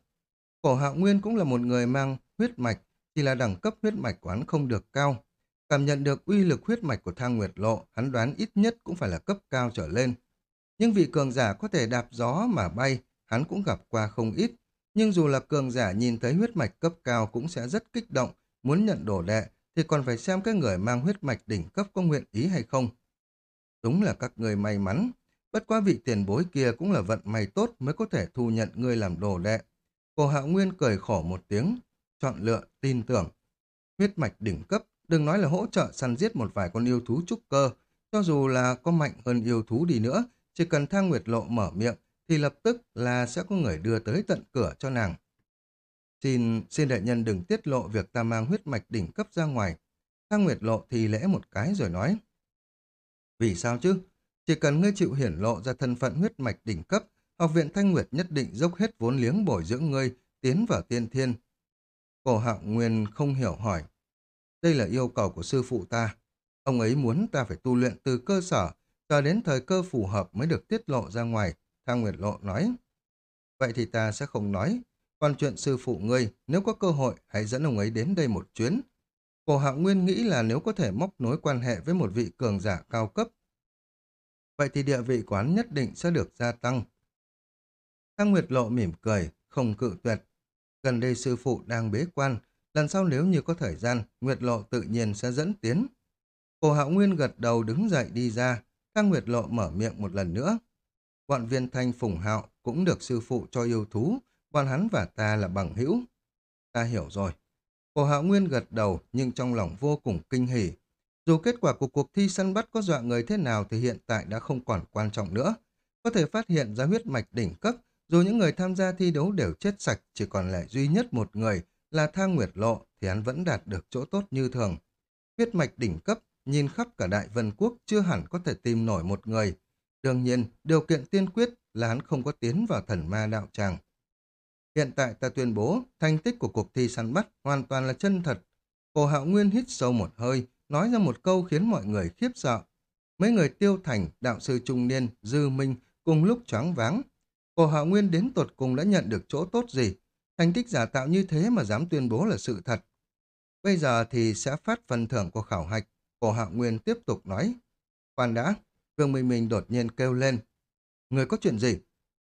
Cổ hạo nguyên cũng là một người mang huyết mạch, chỉ là đẳng cấp huyết mạch của hắn không được cao. Cảm nhận được uy lực huyết mạch của thang Nguyệt Lộ, hắn đoán ít nhất cũng phải là cấp cao trở lên. Nhưng vị cường giả có thể đạp gió mà bay, hắn cũng gặp qua không ít. Nhưng dù là cường giả nhìn thấy huyết mạch cấp cao cũng sẽ rất kích động, muốn nhận đồ đệ, thì còn phải xem cái người mang huyết mạch đỉnh cấp có nguyện ý hay không. Đúng là các người may mắn, bất quá vị tiền bối kia cũng là vận may tốt mới có thể thu nhận ngươi làm đồ đệ. Cổ hạo nguyên cười khổ một tiếng, chọn lựa, tin tưởng. Huyết mạch đỉnh cấp, đừng nói là hỗ trợ săn giết một vài con yêu thú trúc cơ, cho dù là có mạnh hơn yêu thú đi nữa, chỉ cần thang nguyệt lộ mở miệng, thì lập tức là sẽ có người đưa tới tận cửa cho nàng. Xin, xin đại nhân đừng tiết lộ việc ta mang huyết mạch đỉnh cấp ra ngoài. Thang Nguyệt lộ thì lẽ một cái rồi nói. Vì sao chứ? Chỉ cần ngươi chịu hiển lộ ra thân phận huyết mạch đỉnh cấp, học viện Thanh Nguyệt nhất định dốc hết vốn liếng bồi dưỡng ngươi, tiến vào tiên thiên. Cổ hạo nguyên không hiểu hỏi. Đây là yêu cầu của sư phụ ta. Ông ấy muốn ta phải tu luyện từ cơ sở, chờ đến thời cơ phù hợp mới được tiết lộ ra ngoài, Thang Nguyệt Lộ nói. Vậy thì ta sẽ không nói. Còn chuyện sư phụ ngươi, nếu có cơ hội, hãy dẫn ông ấy đến đây một chuyến. Cổ hạo nguyên nghĩ là nếu có thể móc nối quan hệ với một vị cường giả cao cấp, vậy thì địa vị quán nhất định sẽ được gia tăng. Thang Nguyệt Lộ mỉm cười, không cự tuyệt. Gần đây sư phụ đang bế quan, lần sau nếu như có thời gian, Nguyệt Lộ tự nhiên sẽ dẫn tiến. Cổ hạo nguyên gật đầu đứng dậy đi ra, Thang Nguyệt Lộ mở miệng một lần nữa. Bọn viên thanh phùng hạo cũng được sư phụ cho yêu thú, bọn hắn và ta là bằng hữu. Ta hiểu rồi. Cổ hạo nguyên gật đầu nhưng trong lòng vô cùng kinh hỉ. Dù kết quả của cuộc thi săn bắt có dọa người thế nào thì hiện tại đã không còn quan trọng nữa. Có thể phát hiện ra huyết mạch đỉnh cấp, dù những người tham gia thi đấu đều chết sạch, chỉ còn lại duy nhất một người là Thang Nguyệt Lộ thì hắn vẫn đạt được chỗ tốt như thường. Huyết mạch đỉnh cấp, nhìn khắp cả Đại Vân Quốc chưa hẳn có thể tìm nổi một người. Đương nhiên, điều kiện tiên quyết là hắn không có tiến vào thần ma đạo tràng. Hiện tại ta tuyên bố, thành tích của cuộc thi săn bắt hoàn toàn là chân thật. Cổ hạo nguyên hít sâu một hơi, nói ra một câu khiến mọi người khiếp sợ. Mấy người tiêu thành, đạo sư trung niên, dư minh, cùng lúc choáng váng. Cổ hạo nguyên đến tột cùng đã nhận được chỗ tốt gì? Thành tích giả tạo như thế mà dám tuyên bố là sự thật. Bây giờ thì sẽ phát phần thưởng của khảo hạch. Cổ hạo nguyên tiếp tục nói. Khoan đã, Vương Minh Minh đột nhiên kêu lên. Người có chuyện gì?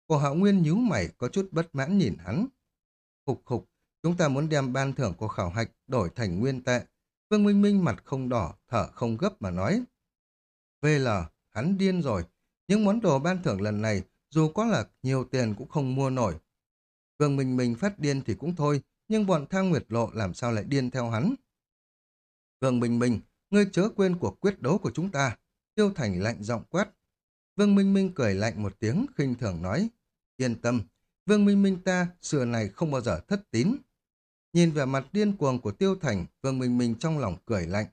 Cổ hạo nguyên nhíu mày có chút bất mãn nhìn hắn. Khục khục, chúng ta muốn đem ban thưởng của khảo hạch đổi thành nguyên tệ. Vương Minh Minh mặt không đỏ, thở không gấp mà nói. VL, hắn điên rồi. Những món đồ ban thưởng lần này, dù có là nhiều tiền cũng không mua nổi. Vương Minh Minh phát điên thì cũng thôi, nhưng bọn thang nguyệt lộ làm sao lại điên theo hắn. Vương Minh Minh, ngươi chớ quên cuộc quyết đấu của chúng ta. Tiêu Thành lạnh giọng quát. Vương Minh Minh cười lạnh một tiếng, khinh thường nói. Yên tâm, Vương Minh Minh ta xưa này không bao giờ thất tín. Nhìn vẻ mặt điên cuồng của Tiêu Thành, Vương Minh Minh trong lòng cười lạnh.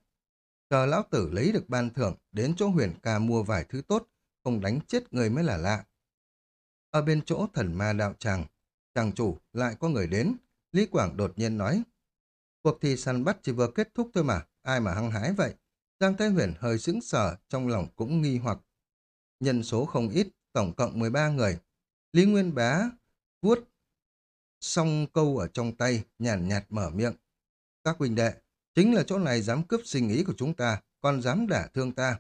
Chờ lão tử lấy được ban thưởng, đến chỗ huyền ca mua vài thứ tốt, không đánh chết người mới là lạ. Ở bên chỗ thần ma đạo tràng, tràng chủ lại có người đến. Lý Quảng đột nhiên nói. Cuộc thi săn bắt chỉ vừa kết thúc thôi mà, ai mà hăng hái vậy? Giang Thái Huyền hơi sững sờ, trong lòng cũng nghi hoặc. Nhân số không ít, tổng cộng 13 người. Lý Nguyên Bá vuốt xong câu ở trong tay, nhàn nhạt, nhạt mở miệng. Các huynh đệ, chính là chỗ này dám cướp sinh ý của chúng ta, còn dám đả thương ta.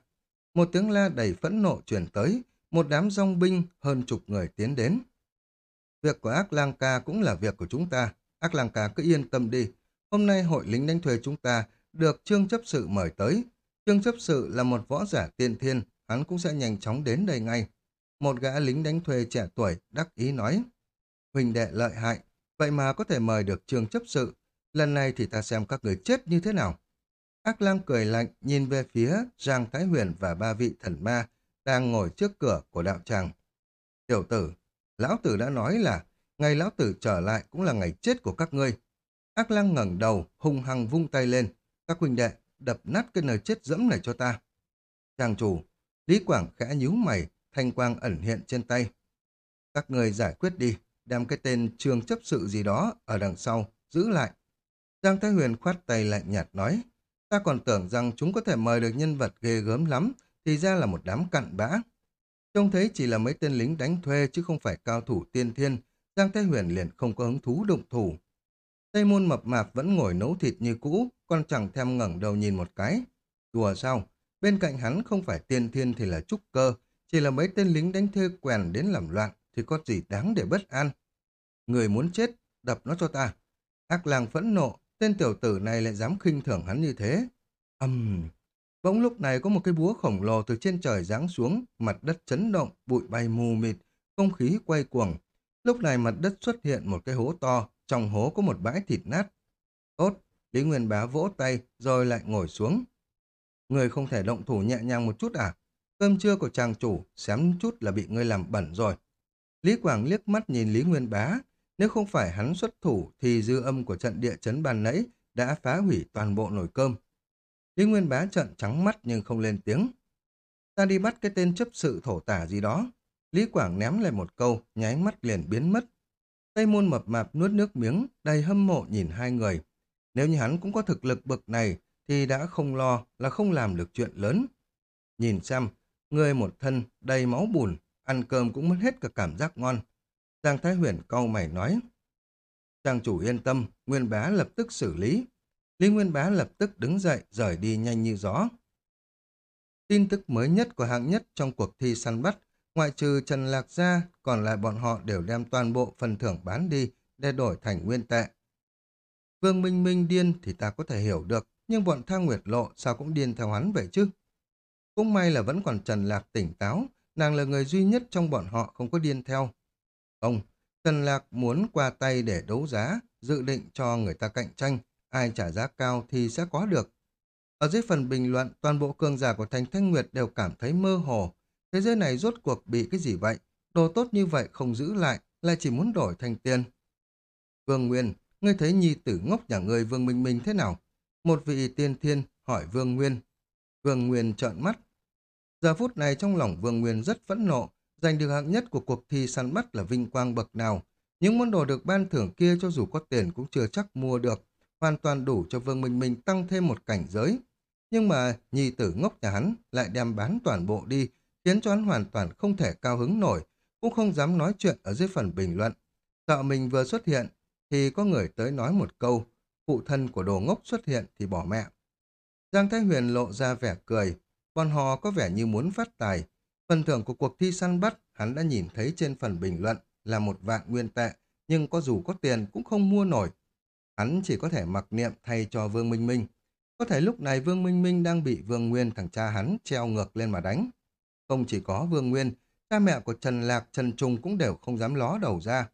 Một tiếng la đầy phẫn nộ chuyển tới, một đám dòng binh hơn chục người tiến đến. Việc của Ác Lang Ca cũng là việc của chúng ta. Ác Lang Ca cứ yên tâm đi. Hôm nay hội lính đánh thuê chúng ta được Trương chấp sự mời tới. Trương chấp sự là một võ giả tiên thiên, hắn cũng sẽ nhanh chóng đến đây ngay. Một gã lính đánh thuê trẻ tuổi đắc ý nói. Huỳnh đệ lợi hại, vậy mà có thể mời được Trương chấp sự. Lần này thì ta xem các người chết như thế nào. Ác lang cười lạnh nhìn về phía Giang Thái Huyền và ba vị thần ma đang ngồi trước cửa của đạo tràng. Tiểu tử, lão tử đã nói là ngày lão tử trở lại cũng là ngày chết của các ngươi. Ác lang ngẩng đầu, hung hăng vung tay lên. Các huynh đệ, đập nát cái nơi chết dẫm này cho ta. Chàng chủ, Lý Quảng khẽ nhíu mày, thanh quang ẩn hiện trên tay. Các người giải quyết đi, đem cái tên trường chấp sự gì đó ở đằng sau, giữ lại. Giang Thái Huyền khoát tay lạnh nhạt nói, ta còn tưởng rằng chúng có thể mời được nhân vật ghê gớm lắm, thì ra là một đám cặn bã. Trông thấy chỉ là mấy tên lính đánh thuê chứ không phải cao thủ tiên thiên, Giang Thái Huyền liền không có hứng thú động thủ. Tây môn mập mạp vẫn ngồi nấu thịt như cũ, con chẳng thèm ngẩng đầu nhìn một cái. Đùa sao? Bên cạnh hắn không phải tiên thiên thì là trúc cơ, chỉ là mấy tên lính đánh thuê quèn đến làm loạn thì có gì đáng để bất an. Người muốn chết, đập nó cho ta. Ác lang phẫn nộ, tên tiểu tử này lại dám khinh thường hắn như thế. Âm... Uhm. Bỗng lúc này có một cái búa khổng lồ từ trên trời giáng xuống, mặt đất chấn động, bụi bay mù mịt, không khí quay cuồng. Lúc này mặt đất xuất hiện một cái hố to, trong hố có một bãi thịt nát. Tốt, Lý Nguyên Bá vỗ tay rồi lại ngồi xuống. Người không thể động thủ nhẹ nhàng một chút à? Cơm trưa của chàng chủ, xém chút là bị ngươi làm bẩn rồi. Lý Quảng liếc mắt nhìn Lý Nguyên Bá. Nếu không phải hắn xuất thủ thì dư âm của trận địa chấn bàn nãy đã phá hủy toàn bộ nồi cơm. Lý Nguyên Bá trợn trắng mắt nhưng không lên tiếng. Ta đi bắt cái tên chấp sự thổ tả gì đó. Lý Quảng ném lại một câu, nháy mắt liền biến mất. Tây môn mập mạp nuốt nước miếng, đầy hâm mộ nhìn hai người. Nếu như hắn cũng có thực lực bực này, thì đã không lo là không làm được chuyện lớn. Nhìn xem, người một thân đầy máu bùn, ăn cơm cũng mất hết cả cảm giác ngon. Giang Thái Huyền câu mày nói. Trang chủ yên tâm, Nguyên Bá lập tức xử lý. Lý Nguyên Bá lập tức đứng dậy, rời đi nhanh như gió. Tin tức mới nhất của hạng nhất trong cuộc thi săn bắt, ngoại trừ Trần Lạc Gia, còn lại bọn họ đều đem toàn bộ phần thưởng bán đi để đổi thành nguyên tệ. Vương Minh Minh điên thì ta có thể hiểu được, nhưng bọn Thang Nguyệt Lộ sao cũng điên theo hắn vậy chứ? Cũng may là vẫn còn Trần Lạc tỉnh táo, nàng là người duy nhất trong bọn họ không có điên theo. Ông, Trần Lạc muốn qua tay để đấu giá, dự định cho người ta cạnh tranh, ai trả giá cao thì sẽ có được. Ở dưới phần bình luận, toàn bộ cường giả của Thành Thanh Nguyệt đều cảm thấy mơ hồ. Thế giới này rốt cuộc bị cái gì vậy? Đồ tốt như vậy không giữ lại, lại chỉ muốn đổi thành tiền. Vương Nguyên, ngươi thấy nhi tử ngốc nhà ngươi Vương Minh Minh thế nào? Một vị tiên thiên hỏi Vương Nguyên. Vương Nguyên trợn mắt. Giờ phút này trong lòng Vương Nguyên rất phẫn nộ, giành được hạng nhất của cuộc thi săn bắt là vinh quang bậc nào. Những món đồ được ban thưởng kia cho dù có tiền cũng chưa chắc mua được, hoàn toàn đủ cho Vương Minh Minh tăng thêm một cảnh giới. Nhưng mà nhi tử ngốc nhà hắn lại đem bán toàn bộ đi, khiến cho hắn hoàn toàn không thể cao hứng nổi, cũng không dám nói chuyện ở dưới phần bình luận. Sợ mình vừa xuất hiện, thì có người tới nói một câu, phụ thân của đồ ngốc xuất hiện thì bỏ mẹ. Giang Thái Huyền lộ ra vẻ cười, bọn họ có vẻ như muốn phát tài. Phần thưởng của cuộc thi săn bắt, hắn đã nhìn thấy trên phần bình luận là một vạn nguyên tệ, nhưng có dù có tiền cũng không mua nổi. Hắn chỉ có thể mặc niệm thay cho Vương Minh Minh. Có thể lúc này Vương Minh Minh đang bị Vương Nguyên thằng cha hắn treo ngược lên mà đánh. Không chỉ có Vương Nguyên, cha mẹ của Trần Lạc, Trần Trung cũng đều không dám ló đầu ra.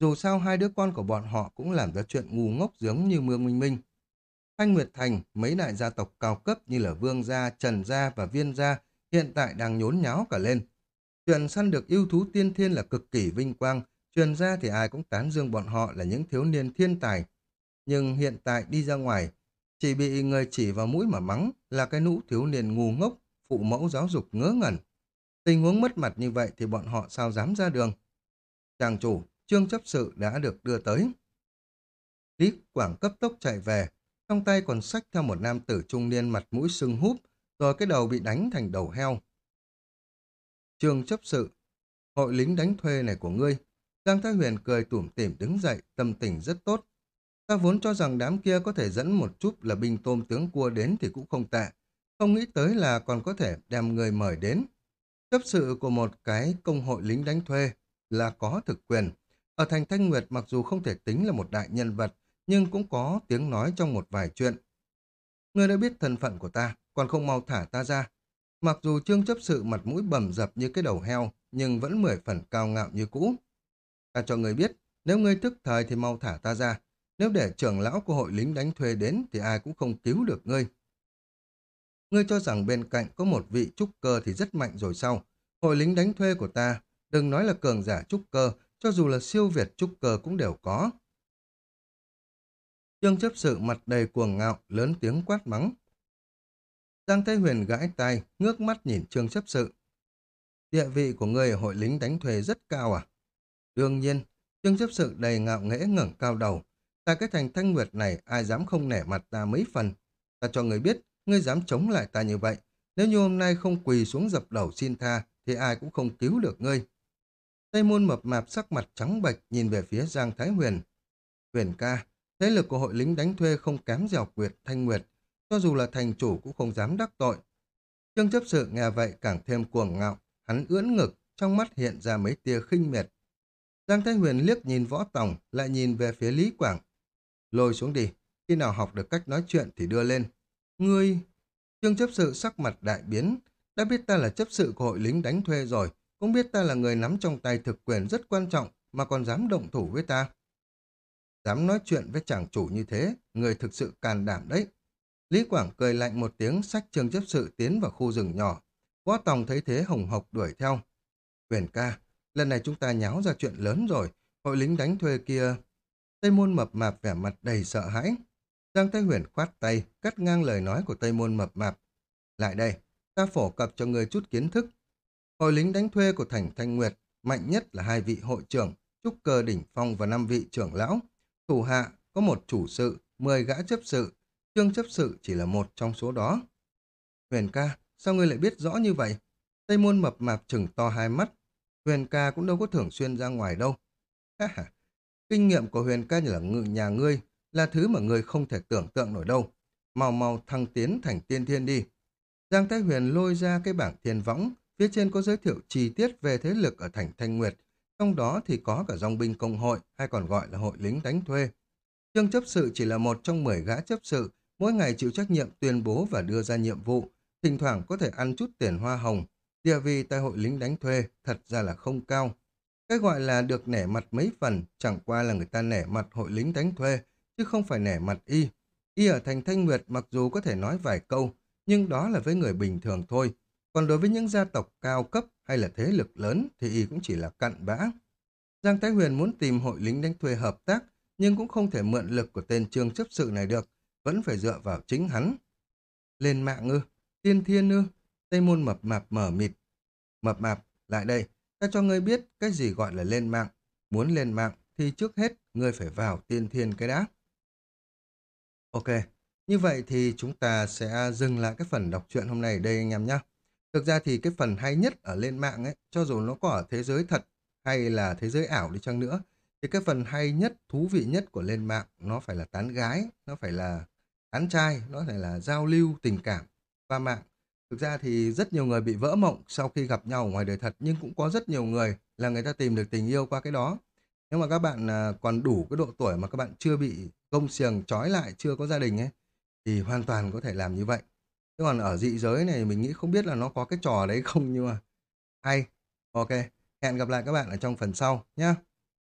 Dù sao hai đứa con của bọn họ cũng làm ra chuyện ngu ngốc giống như Mương Minh Minh. Thanh Nguyệt Thành, mấy đại gia tộc cao cấp như là Vương Gia, Trần Gia và Viên Gia hiện tại đang nhốn nháo cả lên. Chuyện săn được yêu thú tiên thiên là cực kỳ vinh quang, truyền ra thì ai cũng tán dương bọn họ là những thiếu niên thiên tài. Nhưng hiện tại đi ra ngoài, chỉ bị người chỉ vào mũi mà mắng là cái nũ thiếu niên ngu ngốc, phụ mẫu giáo dục ngớ ngẩn. Tình huống mất mặt như vậy thì bọn họ sao dám ra đường. Chàng chủ, trương chấp sự đã được đưa tới. Lý Quảng cấp tốc chạy về, trong tay còn sách theo một nam tử trung niên mặt mũi sưng húp, rồi cái đầu bị đánh thành đầu heo. Trương chấp sự, hội lính đánh thuê này của ngươi, Giang Thái Huyền cười tủm tỉm đứng dậy, tâm tình rất tốt. Ta vốn cho rằng đám kia có thể dẫn một chút là binh tôm tướng cua đến thì cũng không tệ. Không nghĩ tới là còn có thể đem người mời đến. Chấp sự của một cái công hội lính đánh thuê là có thực quyền. Ở thành Thanh Nguyệt mặc dù không thể tính là một đại nhân vật, nhưng cũng có tiếng nói trong một vài chuyện. Người đã biết thân phận của ta, còn không mau thả ta ra. Mặc dù trương chấp sự mặt mũi bầm dập như cái đầu heo, nhưng vẫn mười phần cao ngạo như cũ. Ta cho người biết, nếu ngươi thức thời thì mau thả ta ra. Nếu để trưởng lão của hội lính đánh thuê đến thì ai cũng không cứu được ngươi. Ngươi cho rằng bên cạnh có một vị trúc cơ thì rất mạnh rồi sao? Hội lính đánh thuê của ta, đừng nói là cường giả trúc cơ, cho dù là siêu việt trúc cơ cũng đều có. Trương chấp sự mặt đầy cuồng ngạo, lớn tiếng quát mắng. Giang Thái Huyền gãi tai, ngước mắt nhìn Trương chấp sự. Địa vị của người hội lính đánh thuê rất cao à? Đương nhiên, Trương chấp sự đầy ngạo nghễ ngẩng cao đầu. Tại cái thành thanh nguyệt này, ai dám không nể mặt ta mấy phần. Ta cho người biết, ngươi dám chống lại ta như vậy. Nếu như hôm nay không quỳ xuống dập đầu xin tha, thì ai cũng không cứu được ngươi. Tây môn mập mạp sắc mặt trắng bệch nhìn về phía Giang Thái Huyền. Huyền ca, thế lực của hội lính đánh thuê không kém dẻo quyệt thanh nguyệt, cho dù là thành chủ cũng không dám đắc tội. Trương chấp sự nghe vậy càng thêm cuồng ngạo, hắn ưỡn ngực, trong mắt hiện ra mấy tia khinh miệt. Giang Thái Huyền liếc nhìn võ tòng, lại nhìn về phía Lý Quảng. Lôi xuống đi, khi nào học được cách nói chuyện thì đưa lên. Ngươi... Trương chấp sự sắc mặt đại biến, đã biết ta là chấp sự của hội lính đánh thuê rồi, cũng biết ta là người nắm trong tay thực quyền rất quan trọng mà còn dám động thủ với ta. Dám nói chuyện với chàng chủ như thế, người thực sự can đảm đấy. Lý Quảng cười lạnh một tiếng sách trương chấp sự tiến vào khu rừng nhỏ. Võ Tòng thấy thế hồng hộc đuổi theo. Huyền ca, lần này chúng ta nháo ra chuyện lớn rồi, hội lính đánh thuê kia. Tây môn mập mạp vẻ mặt đầy sợ hãi. Giang Thái Huyền khoát tay, cắt ngang lời nói của Tây môn mập mạp. Lại đây, ta phổ cập cho người chút kiến thức. Hội lính đánh thuê của thành Thanh Nguyệt, mạnh nhất là hai vị hội trưởng, trúc cơ đỉnh phong và năm vị trưởng lão. Thủ hạ có một chủ sự, mười gã chấp sự, trương chấp sự chỉ là một trong số đó. Huyền ca, sao ngươi lại biết rõ như vậy? Tây môn mập mạp chừng to hai mắt. Huyền ca cũng đâu có thường xuyên ra ngoài đâu. Ha ha, kinh nghiệm của Huyền ca là ngự nhà ngươi, là thứ mà ngươi không thể tưởng tượng nổi đâu. Mau mau thăng tiến thành tiên thiên đi. Giang Thái Huyền lôi ra cái bảng thiên võng, phía trên có giới thiệu chi tiết về thế lực ở thành Thanh Nguyệt, trong đó thì có cả dòng binh công hội, hay còn gọi là hội lính đánh thuê. Trương chấp sự chỉ là một trong 10 gã chấp sự, mỗi ngày chịu trách nhiệm tuyên bố và đưa ra nhiệm vụ, thỉnh thoảng có thể ăn chút tiền hoa hồng. Địa vị tại hội lính đánh thuê thật ra là không cao. Cái gọi là được nể mặt mấy phần, chẳng qua là người ta nể mặt hội lính đánh thuê, chứ không phải nể mặt y. Y ở thành Thanh Nguyệt mặc dù có thể nói vài câu, nhưng đó là với người bình thường thôi. Còn đối với những gia tộc cao cấp hay là thế lực lớn thì y cũng chỉ là cặn bã. Giang Thái Huyền muốn tìm hội lính đánh thuê hợp tác, nhưng cũng không thể mượn lực của tên trương chấp sự này được, vẫn phải dựa vào chính hắn. Lên mạng ư, tiên thiên ư, Tây Môn mập mạp mở mịt. Mập mạp, lại đây, ta cho ngươi biết cái gì gọi là lên mạng. Muốn lên mạng thì trước hết ngươi phải vào tiên thiên cái đã. Ok, như vậy thì chúng ta sẽ dừng lại cái phần đọc truyện hôm nay đây anh em nhé. Thực ra thì cái phần hay nhất ở lên mạng ấy, cho dù nó có ở thế giới thật hay là thế giới ảo đi chăng nữa, thì cái phần hay nhất, thú vị nhất của lên mạng nó phải là tán gái, nó phải là tán trai, nó phải là giao lưu tình cảm qua mạng. Thực ra thì rất nhiều người bị vỡ mộng sau khi gặp nhau ở ngoài đời thật, nhưng cũng có rất nhiều người là người ta tìm được tình yêu qua cái đó. Nếu mà các bạn à, còn đủ cái độ tuổi mà các bạn chưa bị gông xiềng trói lại, chưa có gia đình ấy, thì hoàn toàn có thể làm như vậy. Thế còn ở dị giới này mình nghĩ không biết là nó có cái trò đấy không nhưng mà hay. Ok, hẹn gặp lại các bạn ở trong phần sau nhé.